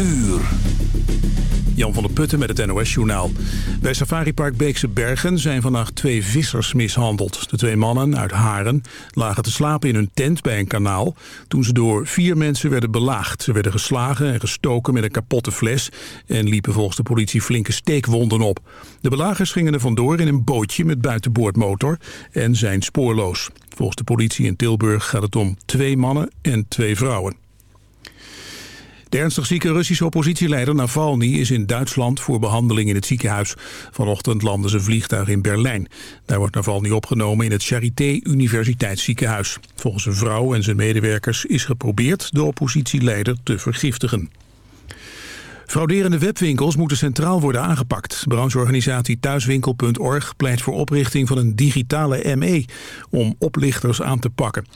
uur. Jan van der Putten met het NOS-journaal. Bij Safaripark Beekse Bergen zijn vannacht twee vissers mishandeld. De twee mannen uit Haren lagen te slapen in hun tent bij een kanaal... toen ze door vier mensen werden belaagd. Ze werden geslagen en gestoken met een kapotte fles... en liepen volgens de politie flinke steekwonden op. De belagers gingen er vandoor in een bootje met buitenboordmotor... en zijn spoorloos. Volgens de politie in Tilburg gaat het om twee mannen en twee vrouwen. De ernstig zieke Russische oppositieleider Navalny is in Duitsland voor behandeling in het ziekenhuis. Vanochtend landde zijn vliegtuig in Berlijn. Daar wordt Navalny opgenomen in het Charité Universiteitsziekenhuis. Volgens zijn vrouw en zijn medewerkers is geprobeerd de oppositieleider te vergiftigen. Frauderende webwinkels moeten centraal worden aangepakt. Brancheorganisatie Thuiswinkel.org pleit voor oprichting van een digitale ME om oplichters aan te pakken.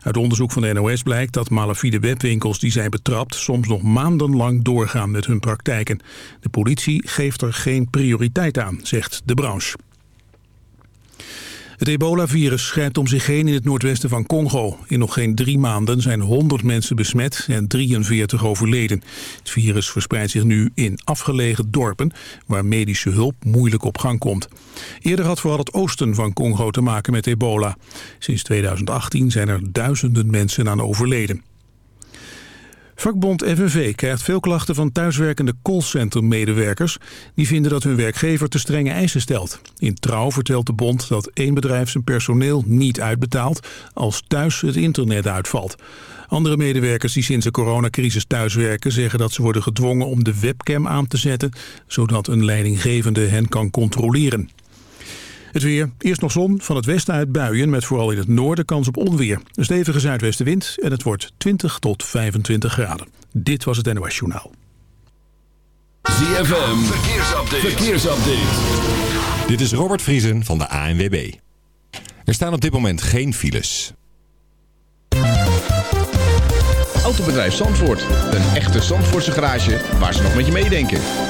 Uit onderzoek van de NOS blijkt dat malafide webwinkels die zijn betrapt soms nog maandenlang doorgaan met hun praktijken. De politie geeft er geen prioriteit aan, zegt de branche. Het ebola-virus grijpt om zich heen in het noordwesten van Congo. In nog geen drie maanden zijn 100 mensen besmet en 43 overleden. Het virus verspreidt zich nu in afgelegen dorpen... waar medische hulp moeilijk op gang komt. Eerder had vooral het oosten van Congo te maken met ebola. Sinds 2018 zijn er duizenden mensen aan overleden. Vakbond FNV krijgt veel klachten van thuiswerkende callcenter-medewerkers... die vinden dat hun werkgever te strenge eisen stelt. In Trouw vertelt de bond dat één bedrijf zijn personeel niet uitbetaalt... als thuis het internet uitvalt. Andere medewerkers die sinds de coronacrisis thuiswerken... zeggen dat ze worden gedwongen om de webcam aan te zetten... zodat een leidinggevende hen kan controleren. Het weer. Eerst nog zon. Van het westen uit buien met vooral in het noorden kans op onweer. Een stevige zuidwestenwind en het wordt 20 tot 25 graden. Dit was het NOS Journaal. ZFM. Verkeersupdate. Verkeersupdate. Dit is Robert Vriesen van de ANWB. Er staan op dit moment geen files. Autobedrijf Zandvoort. Een echte Zandvoortse garage waar ze nog met je meedenken.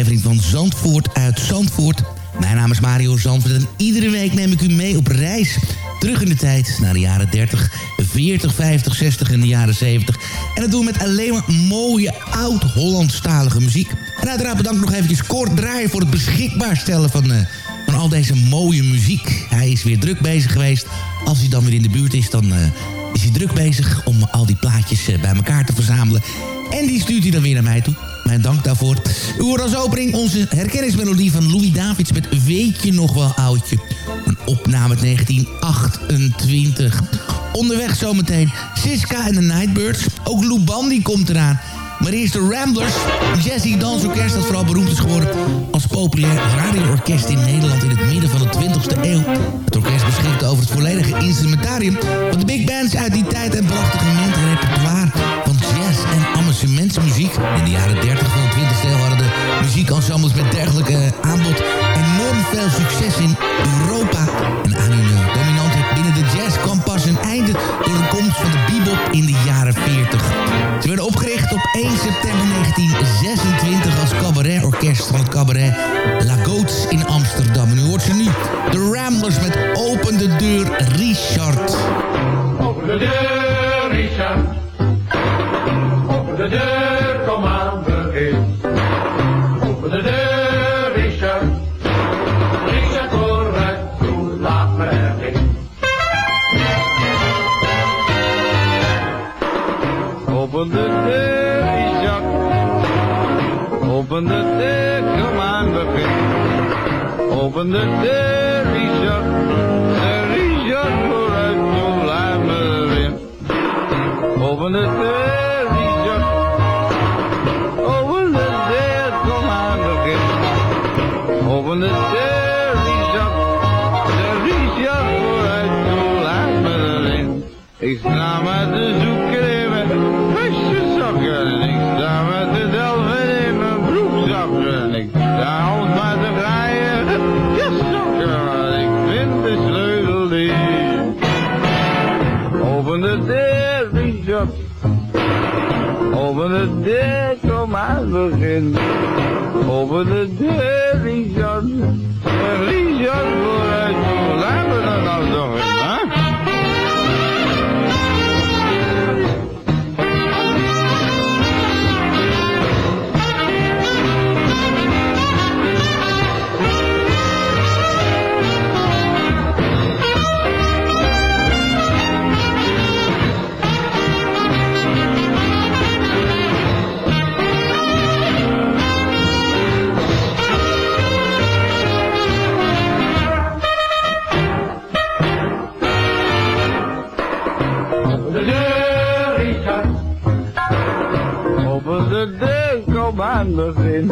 aflevering van Zandvoort uit Zandvoort. Mijn naam is Mario Zandvoort en iedere week neem ik u mee op reis. Terug in de tijd naar de jaren 30, 40, 50, 60 en de jaren 70. En dat doen we met alleen maar mooie oud-Hollandstalige muziek. En uiteraard bedankt nog eventjes Kort Draaien voor het beschikbaar stellen van, eh, van al deze mooie muziek. Hij is weer druk bezig geweest. Als hij dan weer in de buurt is, dan eh, is hij druk bezig om al die plaatjes eh, bij elkaar te verzamelen. En die stuurt hij dan weer naar mij toe. Mijn dank daarvoor. U hoort als opening onze herkenningsmelodie van Louis Davids met Weet je nog wel oudje? Een opname uit 1928. Onderweg zometeen Siska en de Nightbirds. Ook Lou Bandy komt eraan. Maar eerst de Ramblers. Jazzy Dansorkest dat vooral beroemd is geworden als populair radioorkest in Nederland in het midden van de 20e eeuw. Het orkest beschikte over het volledige instrumentarium van de big bands uit die tijd en van jazz en amusementsmuziek. In de jaren 30 van de 20e eeuw hadden de muziekensembles met dergelijke aanbod enorm veel succes in kom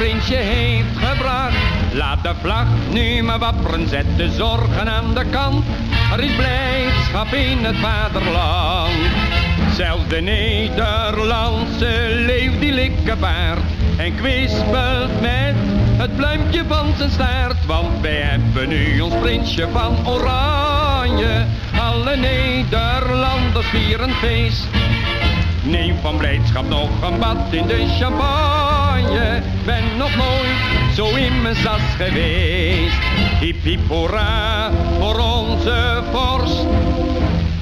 prinsje heeft gebracht. Laat de vlag nu maar wapperen, zet de zorgen aan de kant. Er is blijdschap in het vaderland. Zelfs de Nederlandse leeuw die likkebaard. En kwispelt met het pluimpje van zijn staart. Want wij hebben nu ons prinsje van oranje. Alle Nederlanders vieren feest. Neem van blijdschap nog een bad in de champagne. Ben nog nooit zo in mijn sas geweest. Hip hip hoera voor onze vorst.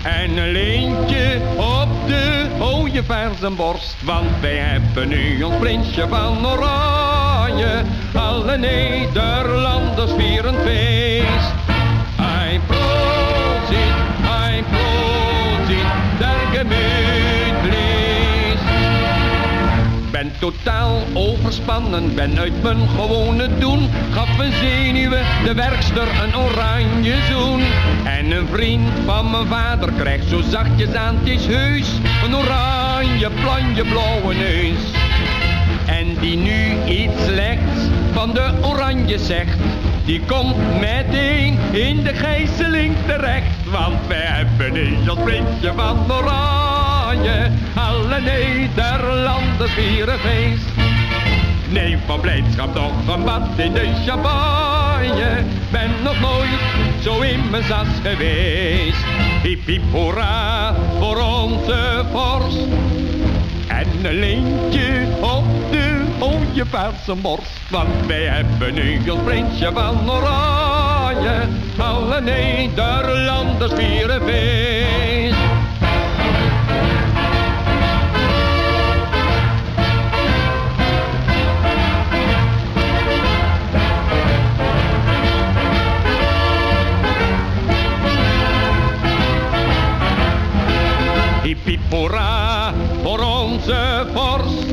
En een leentje op de ooievaarsborst. Want wij hebben nu ons prinsje van oranje. Alle Nederlanders vieren feest. Totaal overspannen, ben uit mijn gewone doen. Gaf een zenuwen de werkster een oranje zoen. En een vriend van mijn vader krijgt zo zachtjes aan, het is heus. Een oranje, planje, blauwe neus. En die nu iets slechts van de oranje zegt. Die komt meteen in de gijzeling terecht. Want wij hebben nu als van oranje. Alle Nederlanders vieren feest. Neem van blijdschap nog een bad in de champagne. Ben nog nooit zo in mijn sas geweest. Hip hip hoera voor onze vorst. En een leentje op de ooievaarse borst. Want wij hebben nu ons prinsje van oranje. Alle Nederlanders vieren feest. Hoera voor onze vorst.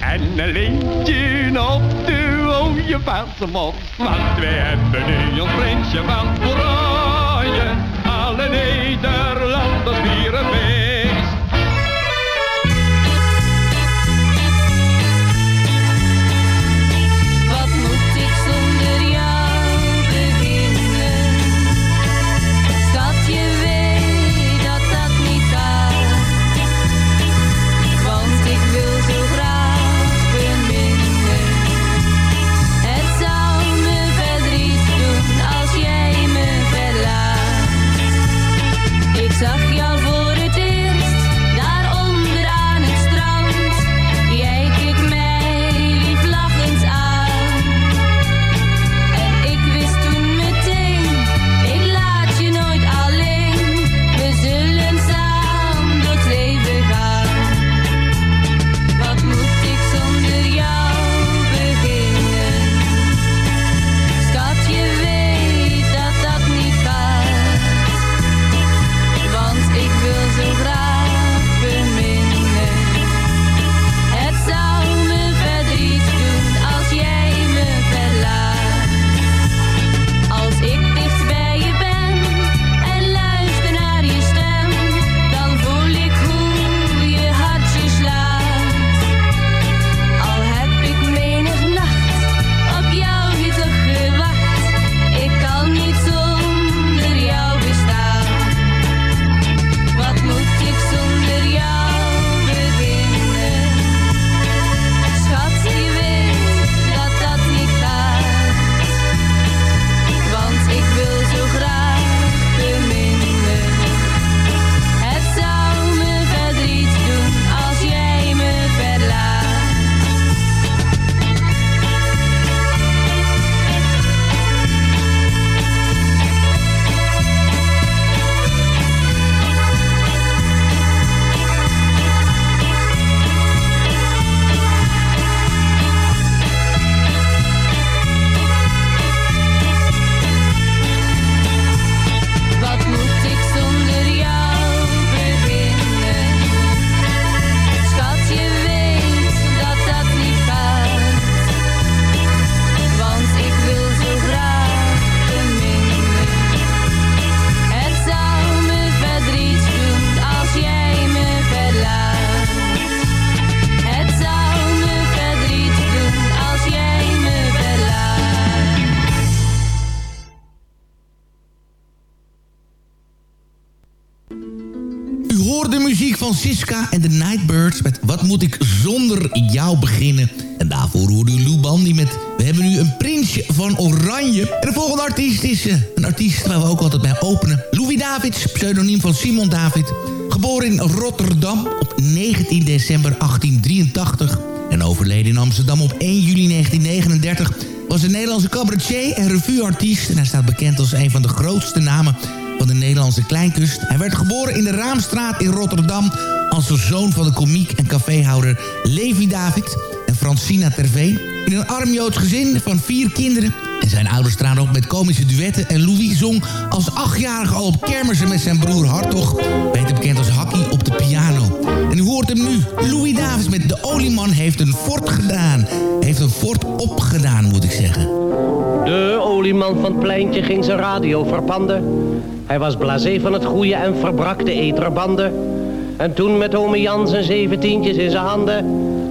En een lintje op de ooievaarse mors. Want wij hebben nu ons prinsje van oranje. Alle Nederlanders vieren feest. Van Oranje. En de volgende artiest is uh, een artiest waar we ook altijd bij openen. Louis Davids, pseudoniem van Simon David. Geboren in Rotterdam op 19 december 1883 en overleden in Amsterdam op 1 juli 1939 was een Nederlandse cabaretier en revueartiest... en hij staat bekend als een van de grootste namen van de Nederlandse Kleinkust. Hij werd geboren in de Raamstraat in Rotterdam... als de zoon van de komiek en caféhouder Levi David en Francina Terveen. In een arm Joods gezin van vier kinderen... En zijn ouders traden ook met komische duetten. En Louis zong als achtjarige al op kermissen met zijn broer Hartog. Beter bekend als Hakkie op de piano. En u hoort hem nu. Louis Davis met De Olieman heeft een fort gedaan. Heeft een fort opgedaan, moet ik zeggen. De olieman van het pleintje ging zijn radio verpanden. Hij was blasé van het goede en verbrak de eterbanden. En toen met ome Jan zijn zeventientjes in zijn handen...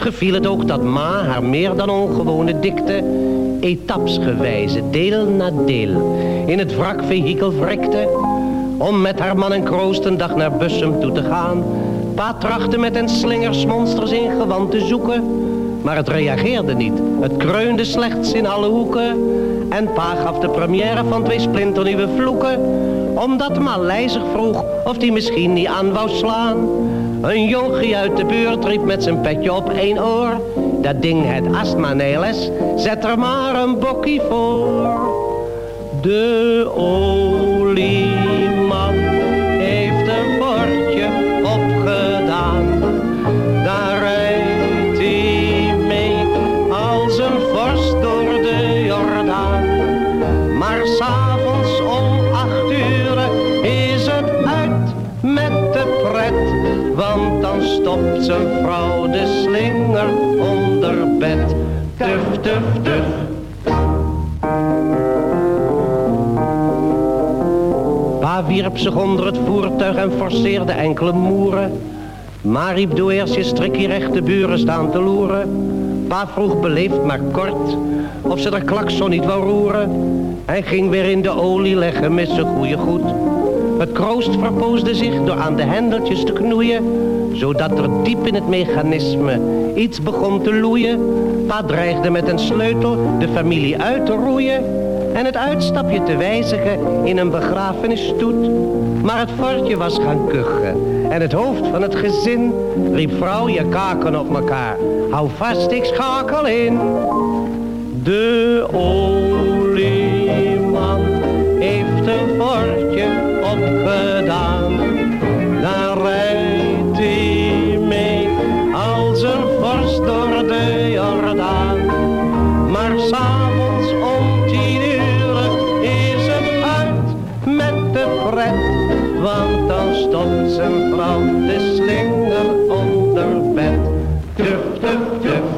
geviel het ook dat ma haar meer dan ongewone dikte, etapsgewijze, deel na deel, in het wrakvehikel wrikte, om met haar man en kroost een dag naar Bussum toe te gaan. Pa trachtte met een slingersmonsters in gewand te zoeken, maar het reageerde niet. Het kreunde slechts in alle hoeken. En pa gaf de première van twee splinternieuwe vloeken. Omdat Maleizig vroeg of die misschien niet aan wou slaan. Een jonkie uit de buurt riep met zijn petje op één oor. Dat ding het astma neles, zet er maar een bokkie voor. De olieman zijn vrouw de slinger onder bed. Tuf, tuf, tuf. Pa wierp zich onder het voertuig en forceerde enkele moeren. Maar riep doe eerst je strikje recht, de buren staan te loeren. Pa vroeg beleefd maar kort, of ze de klakson niet wou roeren. Hij ging weer in de olie leggen met zijn goede goed. Het kroost verpoosde zich door aan de hendeltjes te knoeien, zodat er diep in het mechanisme iets begon te loeien. Pa dreigde met een sleutel de familie uit te roeien en het uitstapje te wijzigen in een begrafenisstoet. Maar het fortje was gaan kuchen en het hoofd van het gezin riep vrouw je kaken op elkaar. Hou vast, ik schakel in. De olieman heeft een fortje opgedaan. S'avonds om tien uur is het uit met de pret. Want dan stopt zijn vrouw de slinger onder bed. Tuf, tuf, tuf.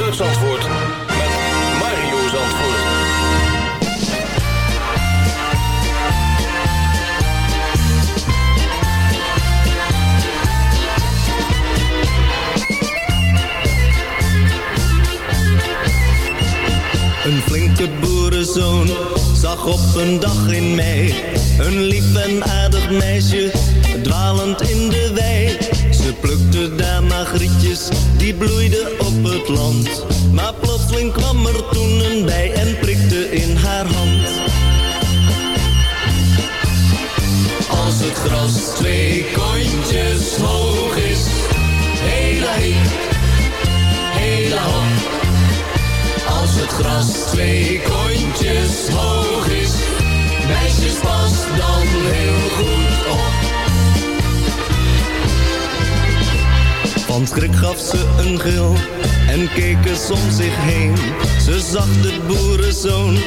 op een dag in mei. Een lief en aardig meisje dwalend in de wei. Ze plukte daar magrietjes, die bloeiden op het land. Maar plotseling kwam er toen een bij en prikte in haar hand. Als het gras twee kontjes hoog is Hela hie, hela hop het gras twee kontjes hoog is. Meisjes, pas dan heel goed op. Van schrik gaf ze een gil en keek eens om zich heen. Ze zag de boerenzoon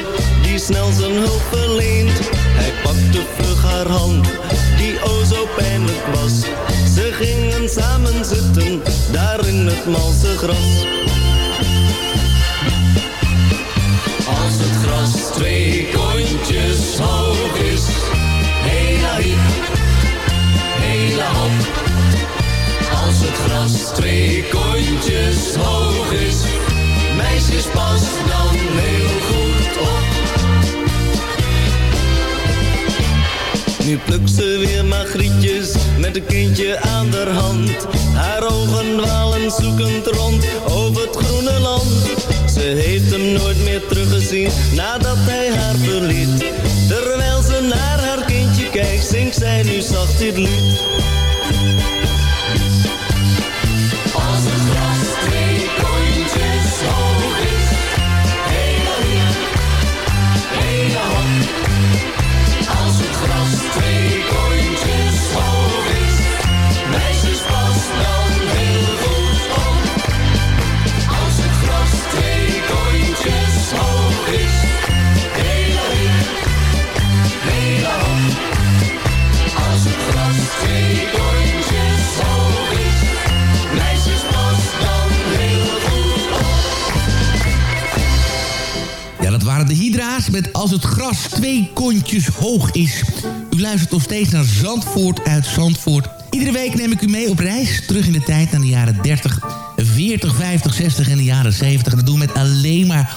die snel zijn hulp verleent. Hij pakte vlug haar hand, die o zo pijnlijk was. Ze gingen samen zitten, daar in het malse gras. Twee kontjes hoog is. Hela hiep, hela hop. Als het gras twee kontjes hoog is. Meisjes, pas dan heel goed op. Nu plukt ze weer magrietjes met een kindje aan haar hand. Haar ogen dwalen zoekend rond over het groene land. Ze heeft hem nooit meer teruggezien nadat hij haar verliet. Terwijl ze naar haar kindje kijkt, zingt zij nu zacht dit lied. Twee kontjes hoog is. U luistert nog steeds naar Zandvoort uit Zandvoort. Iedere week neem ik u mee op reis, terug in de tijd naar de jaren 30, 40, 50, 60 en de jaren 70. En dat doen we met alleen maar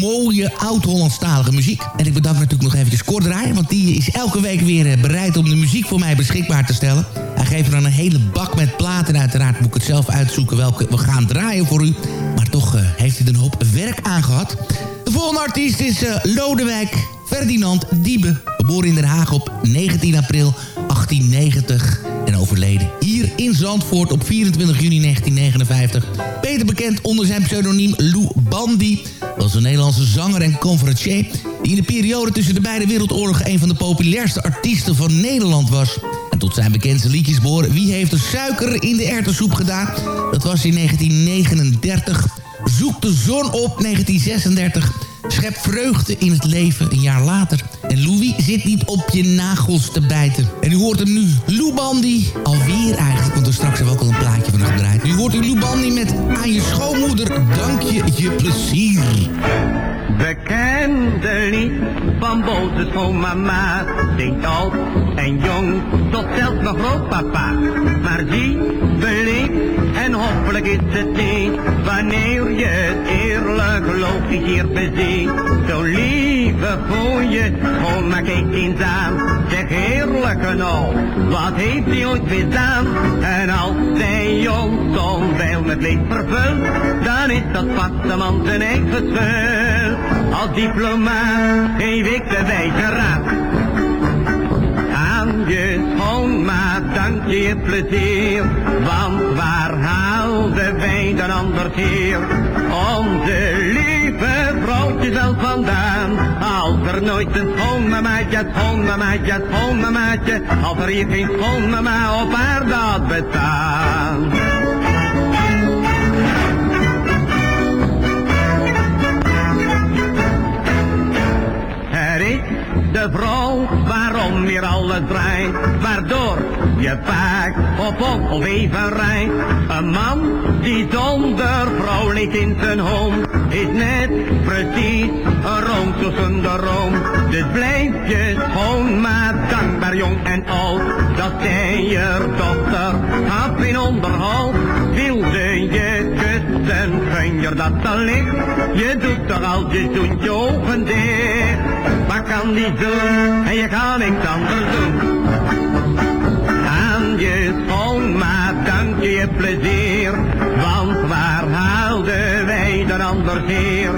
mooie oud-Hollandstalige muziek. En ik bedank natuurlijk nog eventjes Kort Draaier, want die is elke week weer eh, bereid om de muziek voor mij beschikbaar te stellen. Hij geeft me dan een hele bak met platen en uiteraard moet ik het zelf uitzoeken welke we gaan draaien voor u. Maar toch eh, heeft hij er een hoop werk aan gehad. De volgende artiest is eh, Lodewijk Ferdinand Diebe. Geboren in Den Haag op 19 april 1890 en overleden hier in Zandvoort op 24 juni 1959. Beter bekend onder zijn pseudoniem Lou Bandy. Was een Nederlandse zanger en conferencier... die in de periode tussen de beide wereldoorlogen... een van de populairste artiesten van Nederland was. En tot zijn bekendste liedjes behoren... Wie heeft de suiker in de erwtensoep gedaan? Dat was in 1939... Zoek de zon op 1936. Schep vreugde in het leven een jaar later. En Louis zit niet op je nagels te bijten. En u hoort hem nu, Lou Bandy. Alweer eigenlijk, want er straks hebben we ook al een plaatje van hem gedraaid. Nu hoort u Lou met Aan je schoonmoeder dank je je plezier. Bekende lied van boze schoonmama zingt oud en jong tot zelfs nog grootpapa. Maar zie, beleefd en hoffelijk is het niet wanneer je het eerlijk geloof hier beziet. Zo lief voor je schoon, maar kijk eens aan. Zeg heerlijke nou, wat heeft hij ooit misdaan? En als zij ons onwijl met leed vervult, dan is dat vaste man zijn eigen schuld. Als diplomaat geef ik de wijze raad. Aan je schoonmaat dank je je plezier, want waar haalden wij dan anders hier? Onze lieve vrouwtje zelf vandaan, als er nooit een schoonmamaatje, schoonmamaatje, schoonmamaatje, als er hier geen schoonmama op aarde had bestaan. Vrouw waarom weer alles draait, waardoor je vaak op op of even rijdt. Een man die zonder vrouw ligt in zijn home, is net precies een room tussen de room. Dus blijf je schoon, maar dankbaar jong en oud, dat zij je dochter had in onderhoud. Wilde je kussen, gun dat allicht, je doet toch al je doet je ogen dicht. Wat kan die doen? En je kan niks anders doen. Aan je schoonmaat dank je plezier. Want waar haalden wij dan anders hier?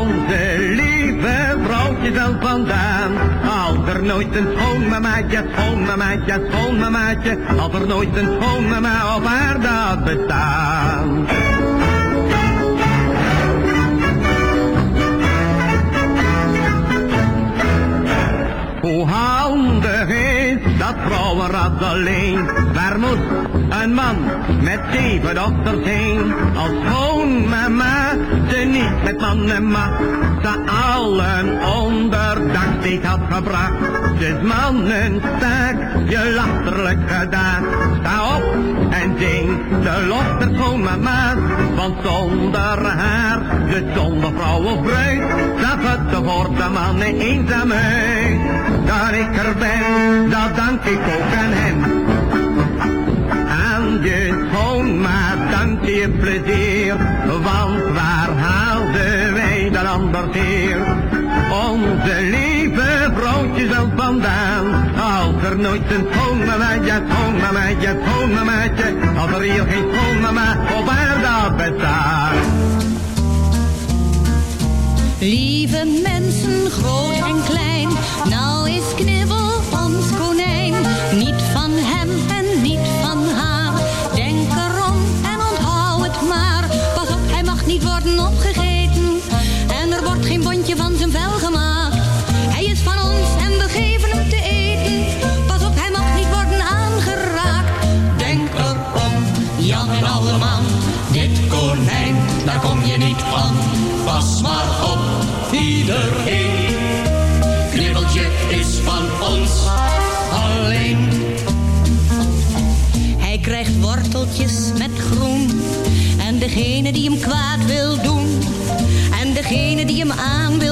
Onze lieve vrouwtje zelf vandaan. Als er nooit een schoonmamaatje, schoonmamaatje, schoonmamaatje. Als er nooit een schoonmama op aarde had bestaan. Hoe handig is dat vrouwenrad alleen? Waar moet een man met zeven dochters heen? Als schoonmama ze niet met man en macht, ze allen onder dak steeds had gebracht. Dus mannen staak je lasterlijk gedaan. Sta op en zing de lof der schoonmama's, want zonder haar, de zonder vrouw of bruid, dat het de voor de mannen eenzaamheid. Dat ik er ben, dat dank ik ook aan hem. Aan je schoonmaat dank je plezier, want waar haalden wij dan anders hier? Onze lieve vrouwtje zelf vandaan, als er nooit een schoonmamaatje, schoonmamaatje, schoonmamaatje, als er hier geen schoonmama op aarde bestaat. Lieve mensen, groot en klein, nou is knibbel ons konijn. Niet van hem en niet van haar. Denk erom en onthoud het maar. Pas op, hij mag niet worden opgegeten. En er wordt geen bondje van zijn vel gemaakt. Hij is van ons en we geven hem te eten. Pas op, hij mag niet worden aangeraakt. Denk erom, Jan en alleman. Dit konijn, daar kom je niet van. Pas maar op, degene die hem kwaad wil doen. En degene die hem aan wil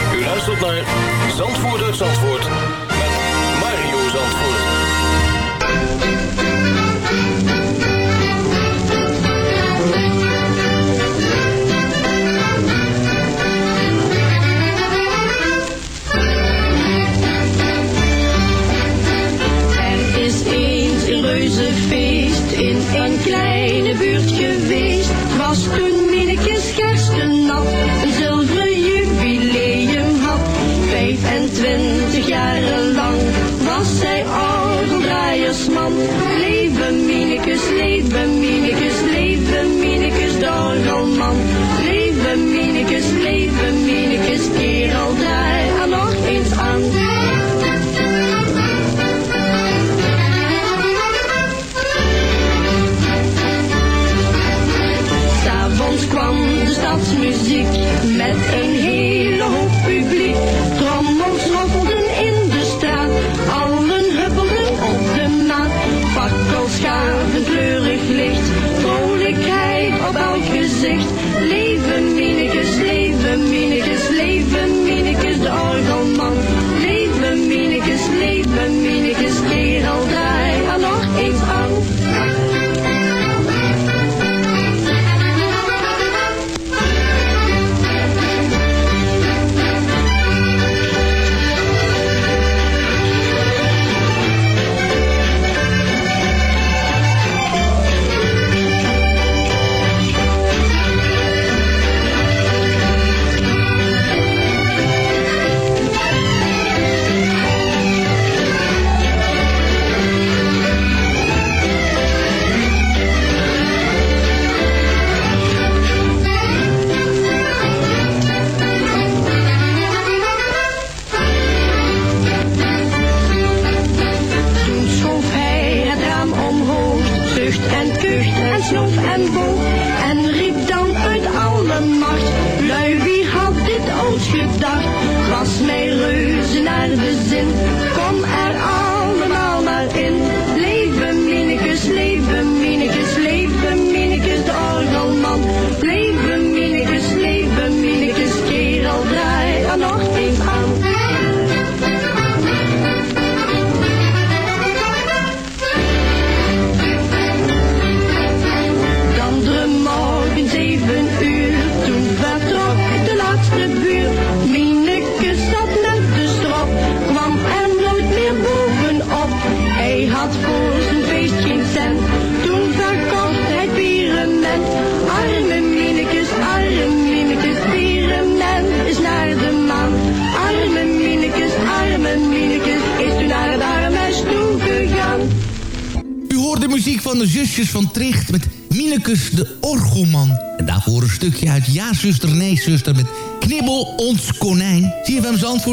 Luistert naar Zandvoort Zandvoort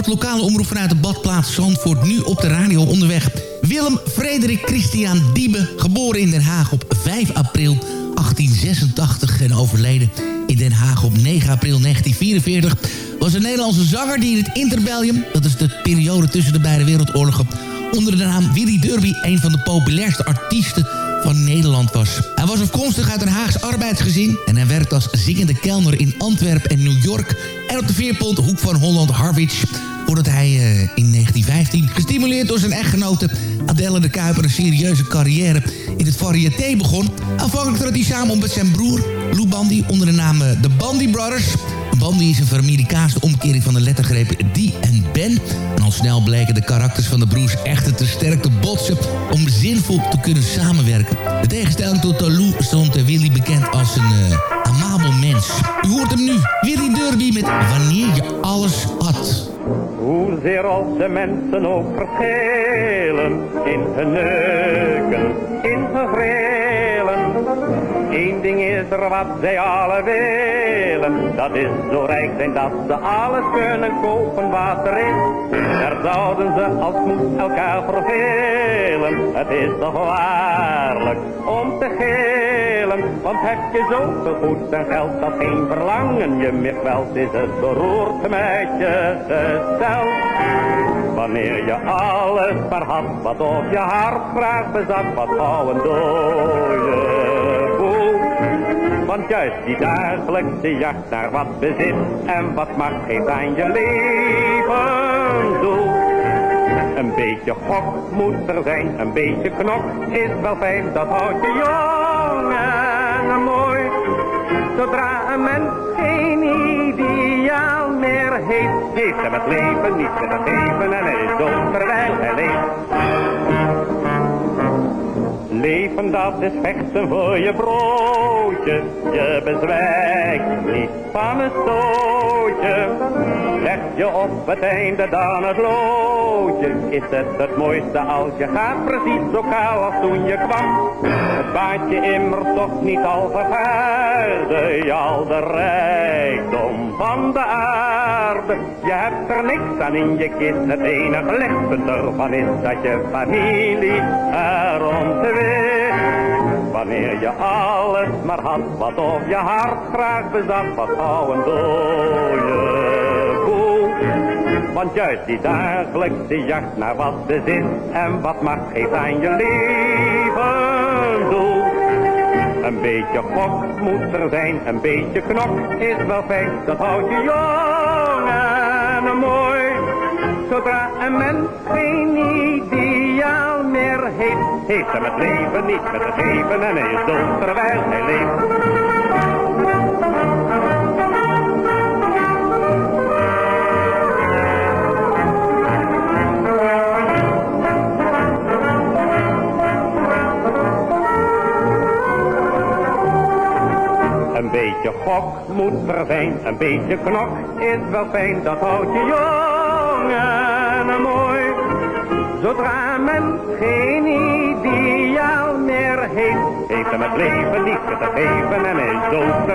lokale omroep vanuit de badplaats Zandvoort. Nu op de radio onderweg. Willem Frederik Christian Diebe, geboren in Den Haag op 5 april 1886 en overleden in Den Haag op 9 april 1944... was een Nederlandse zanger die in het interbellum... dat is de periode tussen de beide wereldoorlogen onder de naam Willy Derby een van de populairste artiesten van Nederland was. Hij was afkomstig uit een Haags arbeidsgezin... en hij werkte als zingende kelner in Antwerpen en New York... en op de veerpont Hoek van Holland Harwich... voordat hij eh, in 1915, gestimuleerd door zijn echtgenote Adelle de Kuiper... een serieuze carrière in het variété begon. Aanvankelijk trad hij samen op met zijn broer Lou Bandy... onder de naam eh, de Bandy Brothers... Bandy is een Amerikaanse omkering van de lettergrepen die en ben. En al snel bleken de karakters van de broers echter te sterk te botsen om zinvol te kunnen samenwerken. De tegenstelling tot Lou stond eh, Willy bekend als een eh, amabel mens. U hoort hem nu, Willy Derby met Wanneer je alles had. Hoezeer onze mensen ook verschillen in hun neuken, in hun grillen. Eén ding is er wat zij alle willen, dat is zo rijk zijn dat ze alles kunnen kopen wat er is. Daar zouden ze als moed elkaar vervelen. Het is toch waarlijk om te Want heb je zoveel goed en geld dat geen verlangen je meer kwelt. Is het beroerd met je. Wanneer je alles maar had wat op je hart graag bezat. Wat gauw een dode. Want juist die dagelijkse jacht naar wat bezit en wat macht geeft aan je leven doel. Een beetje gok moet er zijn, een beetje knok is wel fijn, dat houdt je jong en mooi. Zodra een mens geen ideaal meer heeft, heeft hem het leven niet te geven en hij is dood terwijl hij leeft. Leven dat is vechten voor je broodje, je bezwijkt niet van een stootje. Leg je op het einde dan het loodje, is het het mooiste als je gaat precies zo kaal als toen je kwam. Het baat je immers toch niet al vergaarde, je al de rijkdom van de aarde. Je hebt er niks aan in je kist, het enige lichtpunt ervan is dat je familie erom te. Wanneer je alles maar had, wat op je hart graag bezat, wat gauw een dode koe. Want juist die dagelijkse jacht naar wat bezit en wat macht geeft aan je leven doel. Een beetje gok moet er zijn, een beetje knok is wel fijn, dat houdt je jong en mooi. Zodra een mens geen ideaal meer heeft, heeft hem het leven niet met te geven en hij is dood terwijl hij leeft. Een beetje gok moet er zijn, een beetje knok is wel fijn, dat houdt je jong en mooi. Zodra men geen ideaal meer heeft, heeft hem het leven niet te geven en is dood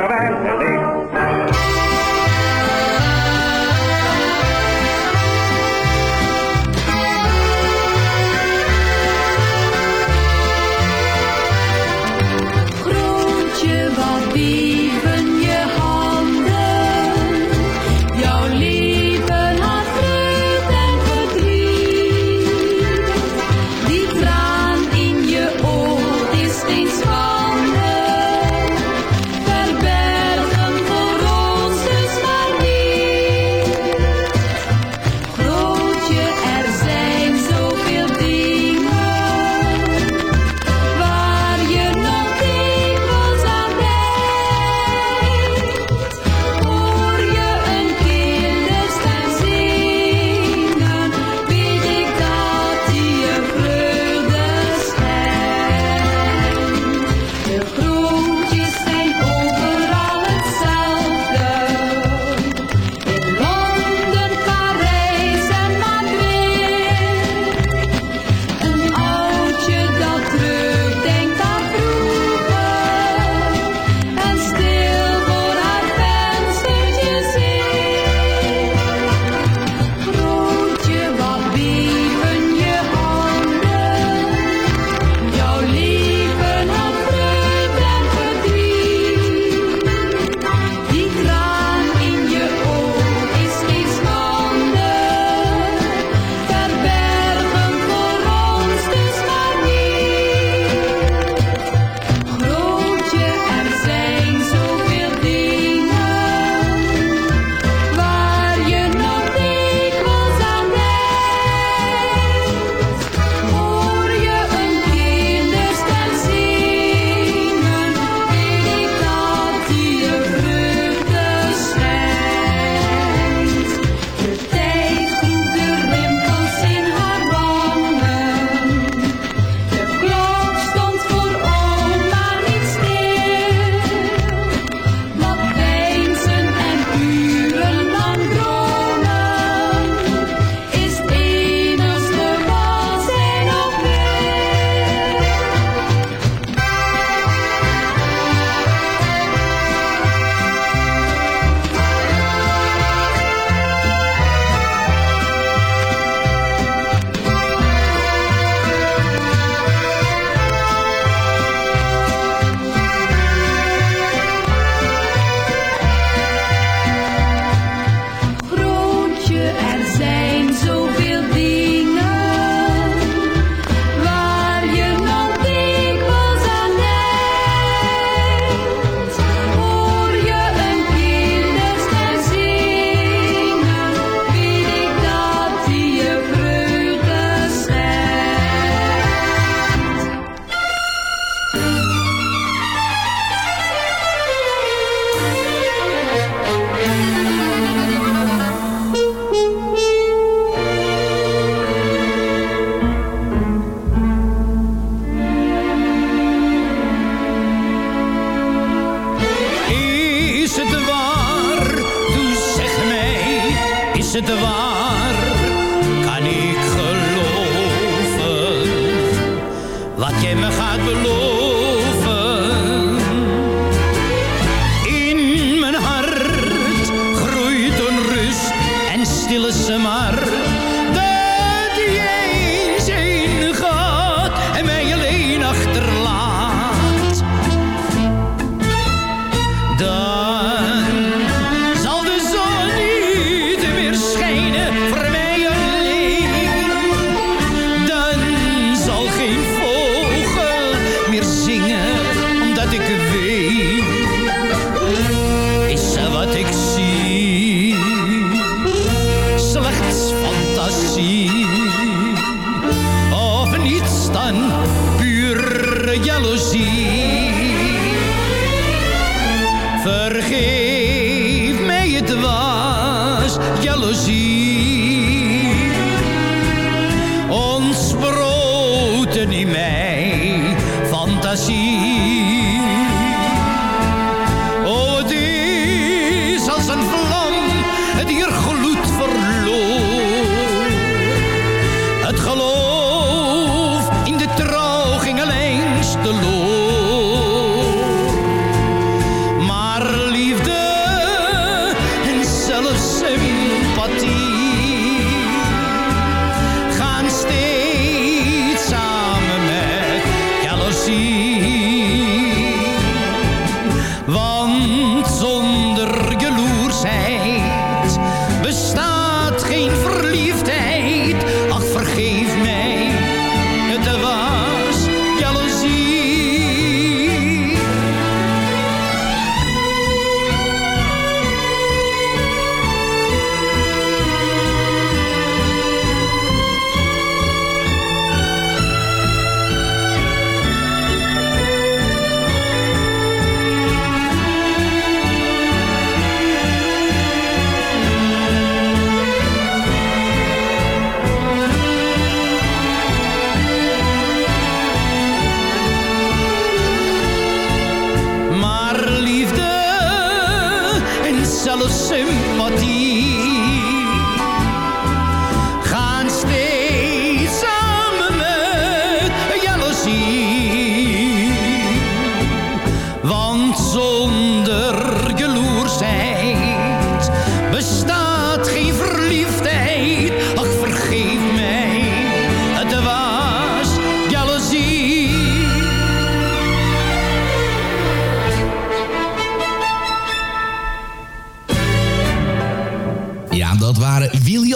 elogio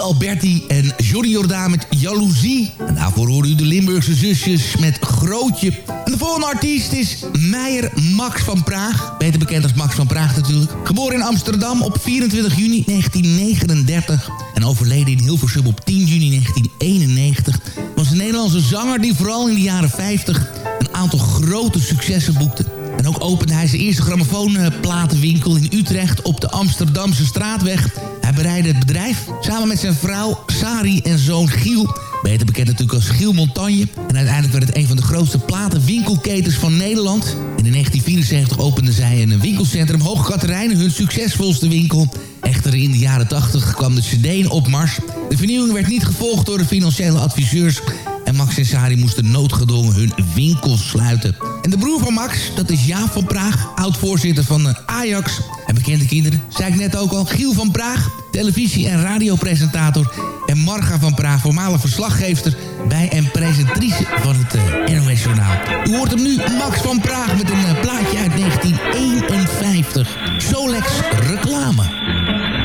Alberti en Johnny Jordaan met Jaloezie. En daarvoor horen u de Limburgse zusjes met Grootje. En de volgende artiest is Meijer Max van Praag. Beter bekend als Max van Praag natuurlijk. Geboren in Amsterdam op 24 juni 1939. En overleden in Hilversum op 10 juni 1991. Was een Nederlandse zanger die vooral in de jaren 50 een aantal grote successen boekte. En ook opende hij zijn eerste grammofoonplatenwinkel in Utrecht op de Amsterdamse straatweg. Hij bereidde het bedrijf samen met zijn vrouw Sari en zoon Giel. Beter bekend natuurlijk als Giel Montagne. En uiteindelijk werd het een van de grootste platenwinkelketens van Nederland. En in 1974 openden zij een winkelcentrum Hoog Katerijnen, hun succesvolste winkel. Echter in de jaren 80 kwam de CD in opmars. De vernieuwing werd niet gevolgd door de financiële adviseurs en Max en Sari moesten noodgedwongen hun winkels sluiten. En de broer van Max, dat is Jaap van Praag, oud-voorzitter van de Ajax. En bekende kinderen, zei ik net ook al, Giel van Praag, televisie- en radiopresentator. En Marga van Praag, voormalig verslaggeefster bij en presentatrice van het eh, NOS Journaal. U hoort hem nu, Max van Praag, met een eh, plaatje uit 1951. Solex reclame.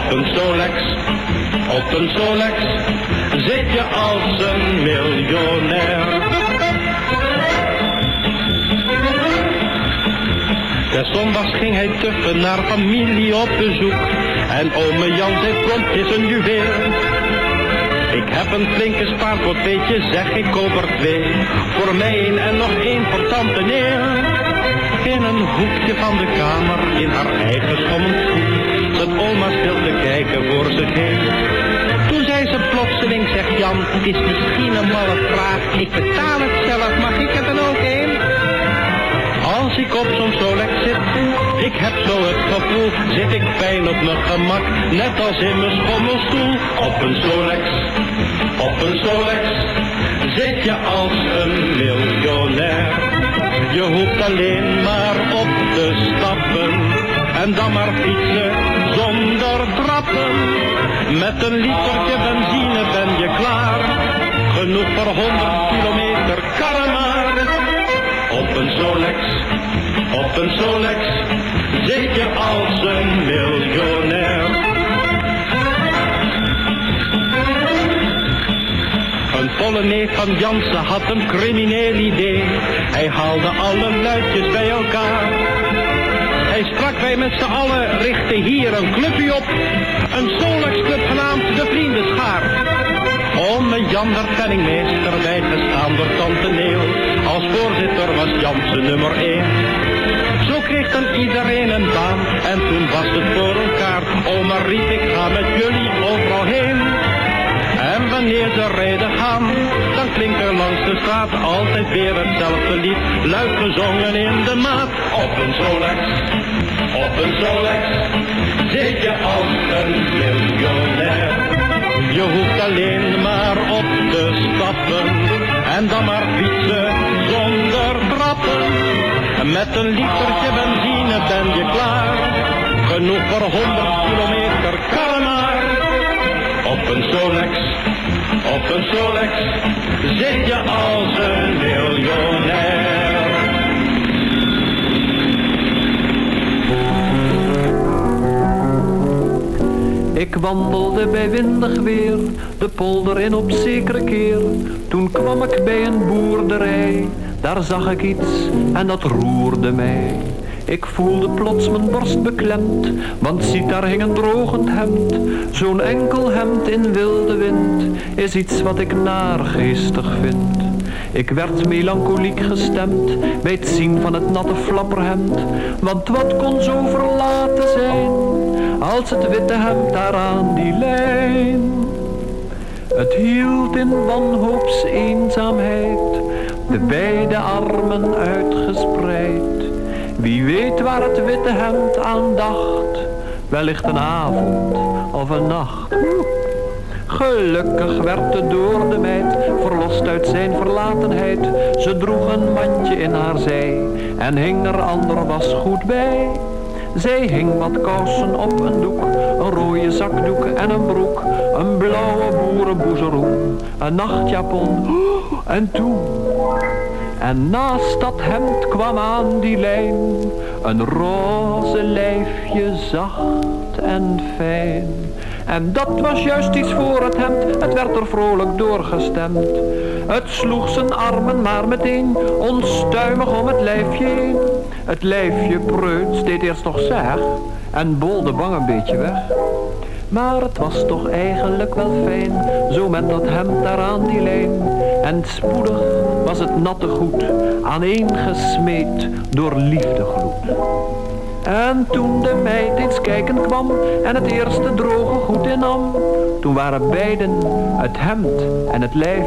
Op een Solex, op een Solex, zit je als een miljonair. Des zondags ging hij tuffen naar familie op bezoek. En ome Jan zei prompt is een juweel. Ik heb een flinke spaarpot, weet je, zeg ik koop er twee. Voor mij een en nog één voor tante neer. In een hoekje van de kamer, in haar eigen schommelschoen, heen. Toen zei ze plotseling, zegt Jan, het is misschien een malle vraag, ik betaal het zelf, mag ik er dan ook een? Als ik op zo'n Solex zit, ik heb zo het gevoel, zit ik fijn op mijn gemak, net als in mijn schommelstoel. Op een Solex, op een Solex, zit je als een miljonair. Je hoeft alleen maar op te stappen, en dan maar fietsen zonder trappen. Met een litertje benzine ben je klaar, genoeg voor 100 kilometer karren maar. Op een Solex, op een Solex, zit je als een miljonair. Een volle neef van Jansen had een crimineel idee. Hij haalde alle luidjes bij elkaar. Hij sprak wij met z'n allen, richtte hier een clubje op. Een Solex-club genaamd de Vriendenschaar. Ome Jan werd penningmeester bijgestaan door tante Neel. Als voorzitter was Jansen nummer 1. Zo kreeg dan iedereen een baan en toen was het voor elkaar. Oma riep ik ga met jullie overal heen. Wanneer ze rijden gaan, dan klinkt er langs de straat altijd weer hetzelfde lied. Luid gezongen in de maat. Op een Solex, op een Solex, zit je als een miljonair. Je hoeft alleen maar op te stappen en dan maar fietsen zonder trappen. Met een litertje benzine ben je klaar, genoeg voor 100 kilometer karren maar. Op een Solex, op een Solex, zit je als een miljonair. Ik wandelde bij windig weer, de polder in op zekere keer. Toen kwam ik bij een boerderij, daar zag ik iets en dat roerde mij. Ik voelde plots mijn borst beklemd, want ziet daar hing een drogend hemd. Zo'n enkel hemd in wilde wind, is iets wat ik naargeestig vind. Ik werd melancholiek gestemd bij het zien van het natte flapperhemd. Want wat kon zo verlaten zijn, als het witte hemd daar aan die lijn. Het hield in wanhoops eenzaamheid, de beide armen uitgespreid. Wie weet waar het witte hemd aan dacht, wellicht een avond of een nacht. Gelukkig werd de door de meid verlost uit zijn verlatenheid. Ze droeg een mandje in haar zij en hing er ander was goed bij. Zij hing wat kousen op een doek, een rode zakdoek en een broek, een blauwe boerenboezeroen, een nachtjapon en toen. En naast dat hemd kwam aan die lijn een roze lijfje zacht en fijn. En dat was juist iets voor het hemd, het werd er vrolijk doorgestemd. Het sloeg zijn armen maar meteen onstuimig om het lijfje heen. Het lijfje preuts deed eerst nog zeg en bolde bang een beetje weg. Maar het was toch eigenlijk wel fijn, zo met dat hemd daar aan die lijn. En spoedig was het natte goed, aaneengesmeed door liefdegloed. En toen de meid eens kijken kwam en het eerste droge goed innam, toen waren beiden, het hemd en het lijf,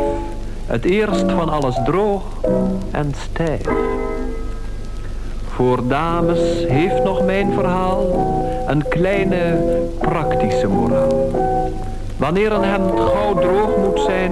het eerst van alles droog en stijf. Voor dames heeft nog mijn verhaal een kleine praktische moraal. Wanneer een hemd gauw droog moet zijn,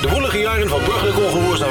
De woelige jaren van burgerlijke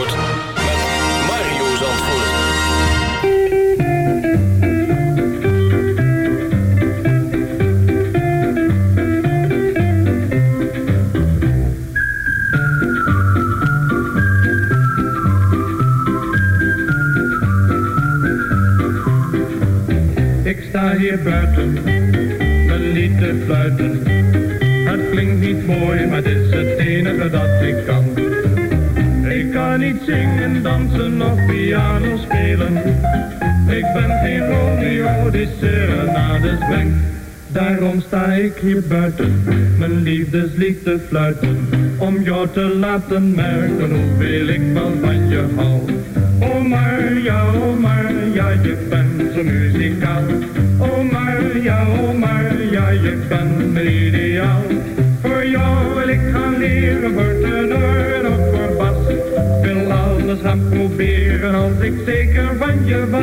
Zandvoort. Ik sta hier buiten, mijn lied te fluiten. Het klinkt niet mooi, maar het is het enige dat ik kan. Niet zingen, dansen of piano spelen. Ik ben geen Romeo die serenades brengt. Daarom sta ik hier buiten, mijn liefdeslied te fluiten. Om jou te laten merken hoeveel ik wel van je hou. Oh Marja, oh Marja, je bent zo muzikaal. Oh Marja, oh Marja, je bent mijn ideaal. Voor jou wil ik gaan leren, voor Gaan proberen als ik zeker van je was.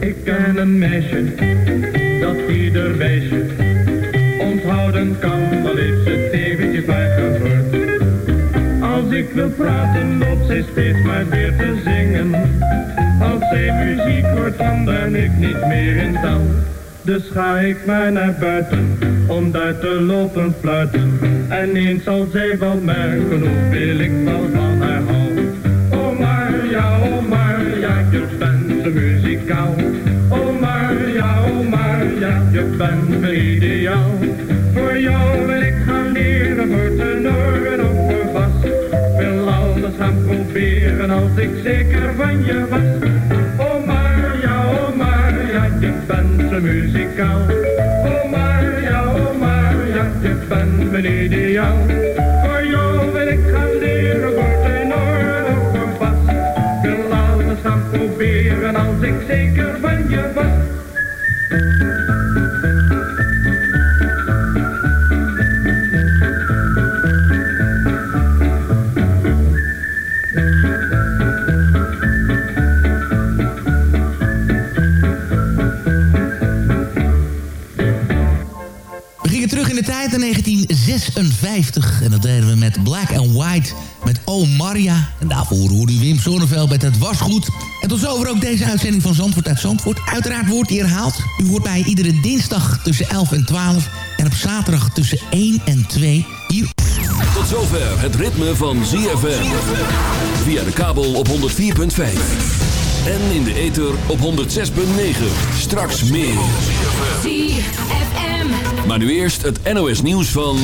Ik ken een meisje, Wil praten, loopt zij steeds maar weer te zingen. Als zij muziek hoort, dan ben ik niet meer in taal. Dus ga ik maar naar buiten, om daar te lopen fluiten. En eens zal zij wel merken, hoeveel ik wel van haar hou. Oh Marja, oh Marja, je bent zo muzikaal. Oh Marja, oh Marja, je bent mijn ideaal. Voor jou ik als ik zeker van je was. Oh Marja, oh Marja, je bent zo muzikaal. Oh Marja, oh Marja, je bent mijn ideaal. 1956. En dat deden we met Black and White. Met Oh Maria. En daarvoor hoorde u Wim Sonneveld met Het Was Goed. En tot zover ook deze uitzending van Zandvoort uit Zandvoort. Uiteraard wordt die herhaald. U hoort mij iedere dinsdag tussen 11 en 12. En op zaterdag tussen 1 en 2. Hier Tot zover het ritme van ZFM. Via de kabel op 104.5. En in de ether op 106.9. Straks meer. ZFM. Maar nu eerst het NOS nieuws van...